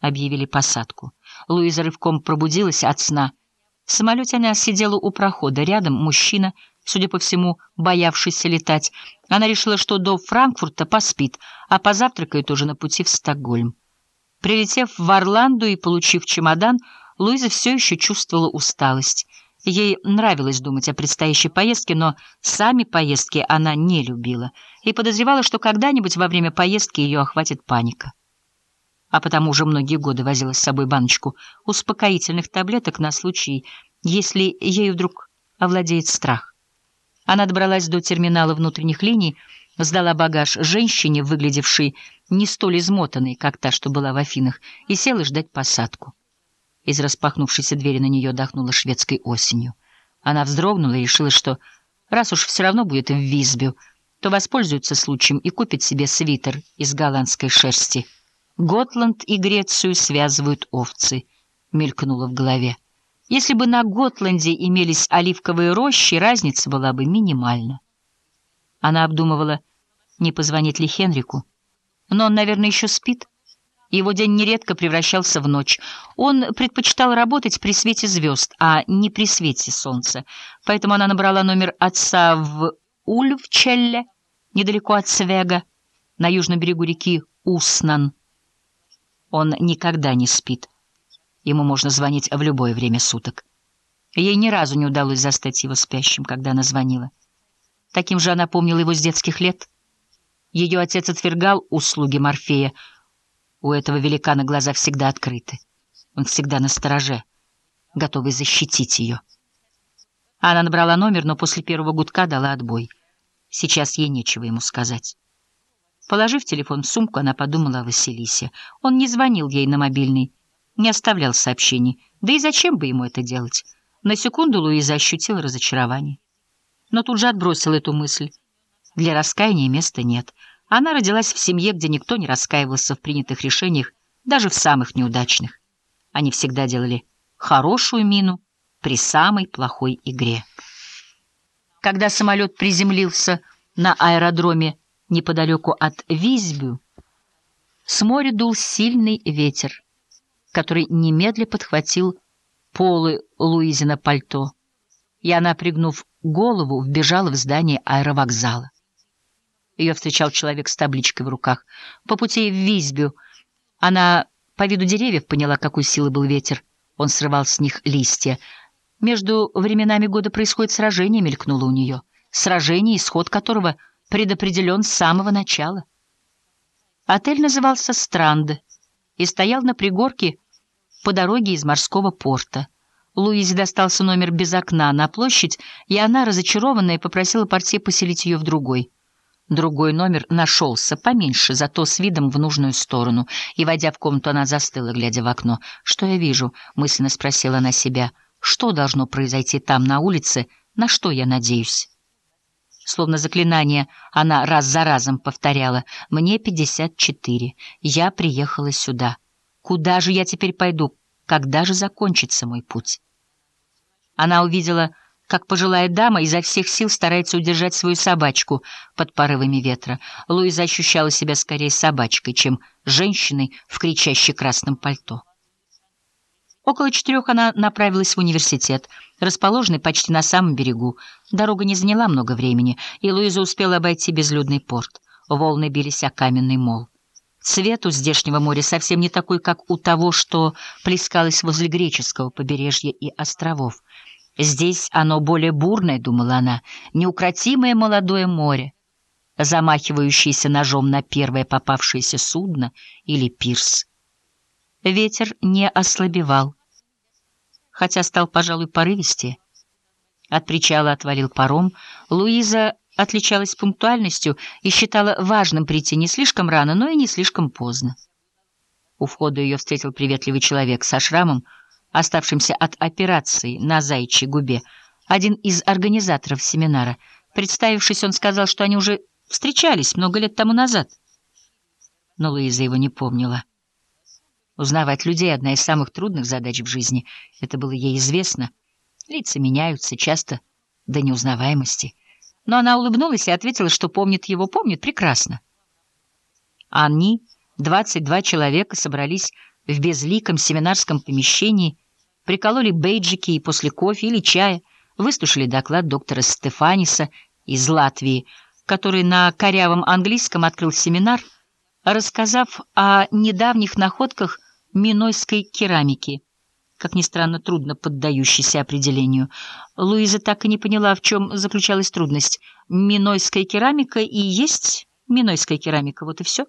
объявили посадку. Луиза рывком пробудилась от сна. В самолете она сидела у прохода. Рядом мужчина, судя по всему, боявшийся летать. Она решила, что до Франкфурта поспит, а позавтракает уже на пути в Стокгольм. Прилетев в Орланду и получив чемодан, Луиза все еще чувствовала усталость. Ей нравилось думать о предстоящей поездке, но сами поездки она не любила и подозревала, что когда-нибудь во время поездки ее охватит паника. А потому уже многие годы возила с собой баночку успокоительных таблеток на случай, если ею вдруг овладеет страх. Она добралась до терминала внутренних линий, сдала багаж женщине, выглядевшей не столь измотанной, как та, что была в Афинах, и села ждать посадку. Из распахнувшейся двери на нее дохнуло шведской осенью. Она вздрогнула и решила, что раз уж все равно будет в Визбю, то воспользуется случаем и купит себе свитер из голландской шерсти. «Готланд и Грецию связывают овцы», — мелькнуло в голове. Если бы на Готланде имелись оливковые рощи, разница была бы минимальна. Она обдумывала, не позвонить ли Хенрику. Но он, наверное, еще спит. Его день нередко превращался в ночь. Он предпочитал работать при свете звезд, а не при свете солнца. Поэтому она набрала номер отца в Ульвчелле, недалеко от Свега, на южном берегу реки Уснан. Он никогда не спит. Ему можно звонить в любое время суток. Ей ни разу не удалось застать его спящим, когда она звонила. Таким же она помнила его с детских лет. Ее отец отвергал услуги Морфея, у этого великана глаза всегда открыты. Он всегда на стороже, готовый защитить ее. Она набрала номер, но после первого гудка дала отбой. Сейчас ей нечего ему сказать. Положив телефон в сумку, она подумала о Василисе. Он не звонил ей на мобильный, не оставлял сообщений. Да и зачем бы ему это делать? На секунду Луиза ощутила разочарование. Но тут же отбросила эту мысль. Для раскаяния места нет — она родилась в семье, где никто не раскаивался в принятых решениях, даже в самых неудачных. Они всегда делали хорошую мину при самой плохой игре. Когда самолет приземлился на аэродроме неподалеку от Визбю, с моря дул сильный ветер, который немедля подхватил полы Луизина пальто, и она, пригнув голову, вбежала в здание аэровокзала. Ее встречал человек с табличкой в руках. По пути в Визбю она по виду деревьев поняла, какой силы был ветер. Он срывал с них листья. Между временами года происходит сражение, мелькнуло у нее. Сражение, исход которого предопределен с самого начала. Отель назывался «Странд» и стоял на пригорке по дороге из морского порта. Луизе достался номер без окна на площадь, и она, разочарованная, попросила портье поселить ее в другой — Другой номер нашелся, поменьше, зато с видом в нужную сторону. И, войдя в комнату, она застыла, глядя в окно. «Что я вижу?» — мысленно спросила она себя. «Что должно произойти там, на улице? На что я надеюсь?» Словно заклинание, она раз за разом повторяла. «Мне пятьдесят четыре. Я приехала сюда. Куда же я теперь пойду? Когда же закончится мой путь?» Она увидела как пожилая дама изо всех сил старается удержать свою собачку под порывами ветра. Луиза ощущала себя скорее собачкой, чем женщиной в кричащей красном пальто. Около четырех она направилась в университет, расположенный почти на самом берегу. Дорога не заняла много времени, и Луиза успела обойти безлюдный порт. Волны бились о каменный мол. Цвет у здешнего моря совсем не такой, как у того, что плескалось возле греческого побережья и островов. Здесь оно более бурное, думала она, неукротимое молодое море, замахивающееся ножом на первое попавшееся судно или пирс. Ветер не ослабевал, хотя стал, пожалуй, порывистее. От причала отвалил паром. Луиза отличалась пунктуальностью и считала важным прийти не слишком рано, но и не слишком поздно. У входа ее встретил приветливый человек со шрамом, оставшимся от операции на Зайчьей губе, один из организаторов семинара. Представившись, он сказал, что они уже встречались много лет тому назад. Но Луиза его не помнила. Узнавать людей — одна из самых трудных задач в жизни. Это было ей известно. Лица меняются, часто до неузнаваемости. Но она улыбнулась и ответила, что помнит его, помнит прекрасно. Они, 22 человека, собрались в безликом семинарском помещении, прикололи бейджики и после кофе или чая выслушали доклад доктора Стефаниса из Латвии, который на корявом английском открыл семинар, рассказав о недавних находках минойской керамики, как ни странно, трудно поддающейся определению. Луиза так и не поняла, в чем заключалась трудность. Минойская керамика и есть минойская керамика, вот и все.